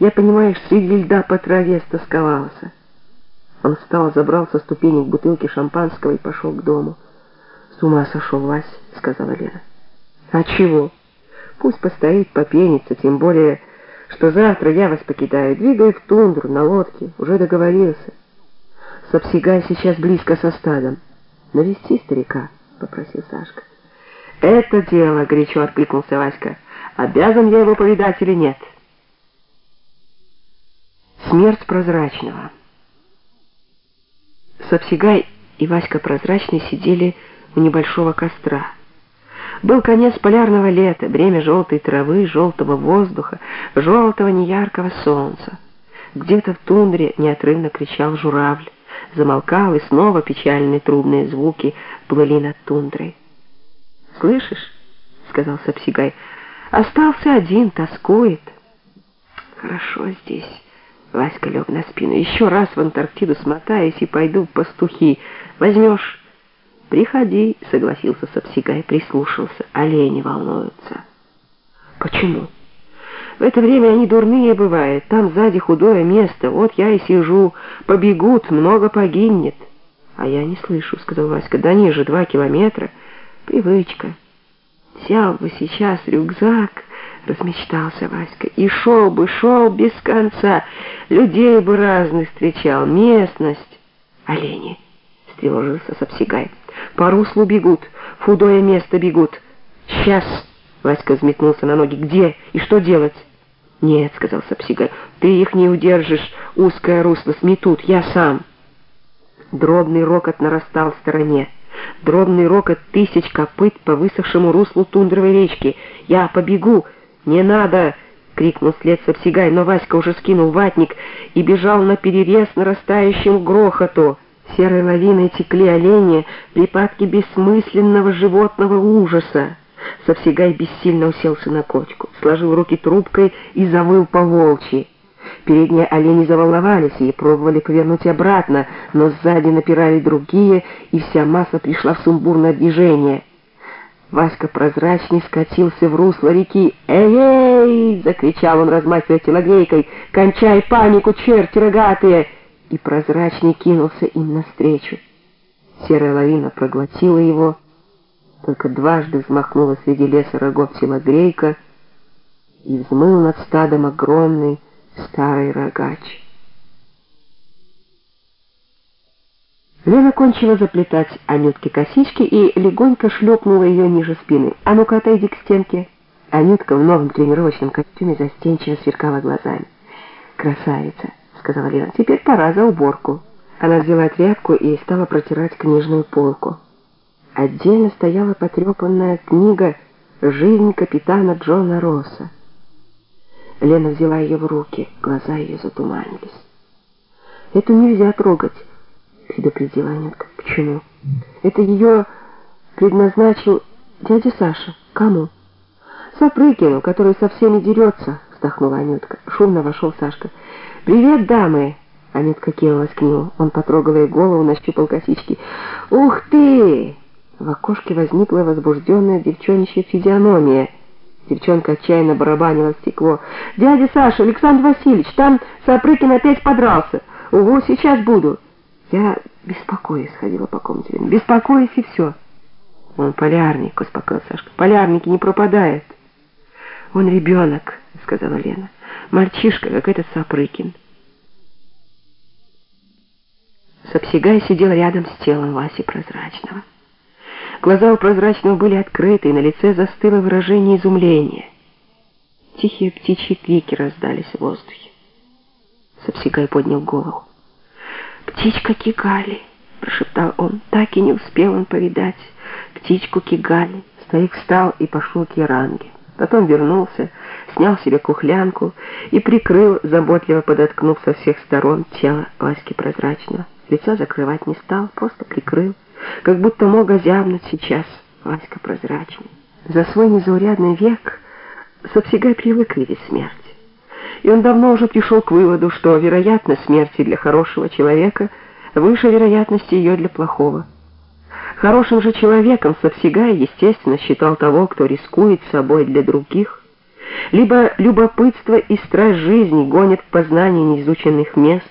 Я, понимаешь, среди льда по траве стосковался. Он встал, забрал со ступенек бутылки шампанского и пошел к дому. «С ума сошел, Вась», — сказала Лена. «А чего? Пусть постоит, попенится, тем более, что завтра я вас покидаю. Двигай в тундру, на лодке, уже договорился. Сапсигай сейчас близко со стадом. Навести старика», — попросил Сашка. «Это дело», — горячо откликнулся Васька. «Обязан я его повидать или нет?» Смерть прозрачного. Сапсигай и Васька Прозрачный сидели у небольшого костра. Был конец полярного лета, время желтой травы, желтого воздуха, желтого неяркого солнца. Где-то в тундре неотрывно кричал журавль, замолкал, и снова печальные трубные звуки плыли над тундрой. «Слышишь?» — сказал Сапсигай. «Остался один, тоскует». «Хорошо здесь». Васька лег на спину. «Еще раз в Антарктиду смотаюсь и пойду в пастухи. Возьмешь?» «Приходи», — согласился Сапсигай, прислушался. Олени волнуются. «Почему?» «В это время они дурные бывают. Там сзади худое место. Вот я и сижу. Побегут, много погибнет». «А я не слышу», — сказал Васька. «Да ниже два километра. Привычка. Взял бы сейчас рюкзак». Размечтался Васька. И шел бы, шел без конца. Людей бы разных встречал. Местность. Олени. Стревожился Сапсигай. По руслу бегут. Худое место бегут. Сейчас. Васька взметнулся на ноги. Где? И что делать? Нет, сказал Сапсигай. Ты их не удержишь. Узкое русло сметут. Я сам. Дробный рокот нарастал в стороне. Дробный рокот тысяч копыт по высохшему руслу тундровой речки. Я побегу. «Не надо!» — крикнул след Сапсигай, но Васька уже скинул ватник и бежал на перерез нарастающему грохоту. Серой лавиной текли олени, припадки бессмысленного животного ужаса. Сапсигай бессильно уселся на кочку, сложил руки трубкой и завыл по волчьи. Передние олени заволновались и пробовали повернуть обратно, но сзади напирали другие, и вся масса пришла в сумбурное движение — Васька прозрачный скатился в русло реки. «Эй-эй!» — закричал он, размахивая телогрейкой. «Кончай панику, черти рогатые!» И прозрачный кинулся им навстречу. Серая лавина проглотила его, только дважды взмахнула среди леса рогов телогрейка и взмыл над стадом огромный старый рогач. Лена кончила заплетать Анютке косички и легонько шлепнула ее ниже спины. «А ну-ка, отойди к стенке!» Анютка в новом тренировочном костюме застенчиво сверкала глазами. «Красавица!» — сказала Лена. «Теперь пора за уборку». Она взяла тряпку и стала протирать книжную полку. Отдельно стояла потрепанная книга «Жизнь капитана Джона Росса». Лена взяла ее в руки, глаза ее затуманились. «Эту нельзя трогать» предупредила Анютка. Почему? Это ее предназначил дядя Саша. Кому? Сапрыкину, который со всеми дерется, вздохнула Анютка. Шумно вошел Сашка. Привет, дамы! Анютка кинулась к нему. Он потрогал ей голову, нащупал косички. Ух ты! В окошке возникла возбужденная девчонища физиономия. Девчонка отчаянно барабанила стекло. «Дядя Саша, Александр Васильевич, там Сапрыкин опять подрался. Угу, сейчас буду». Я беспокоюсь, ходила по комнате. Беспокоюсь и все. Он полярник, успокоил Сашка. Полярники не пропадают. Он ребенок, сказала Лена. Мальчишка, как этот Сапрыкин. Сапсигай сидел рядом с телом Васи Прозрачного. Глаза у Прозрачного были открыты, и на лице застыло выражение изумления. Тихие птичьи крики раздались в воздухе. Сапсигай поднял голову. «Птичка Кигали!» — прошептал он. Так и не успел он повидать птичку Кигали. Старик встал и пошел к Яранге. Потом вернулся, снял себе кухлянку и прикрыл, заботливо подоткнув со всех сторон тело Васьки прозрачного. Лицо закрывать не стал, просто прикрыл, как будто мог озябнуть сейчас Васька прозрачный. За свой незаурядный век Сапсигай привык видеть смерть и он давно уже пришел к выводу, что вероятность смерти для хорошего человека выше вероятности ее для плохого. Хорошим же человеком Сапсигай, естественно, считал того, кто рискует собой для других, либо любопытство и страсть жизни гонят к познанию неизученных мест,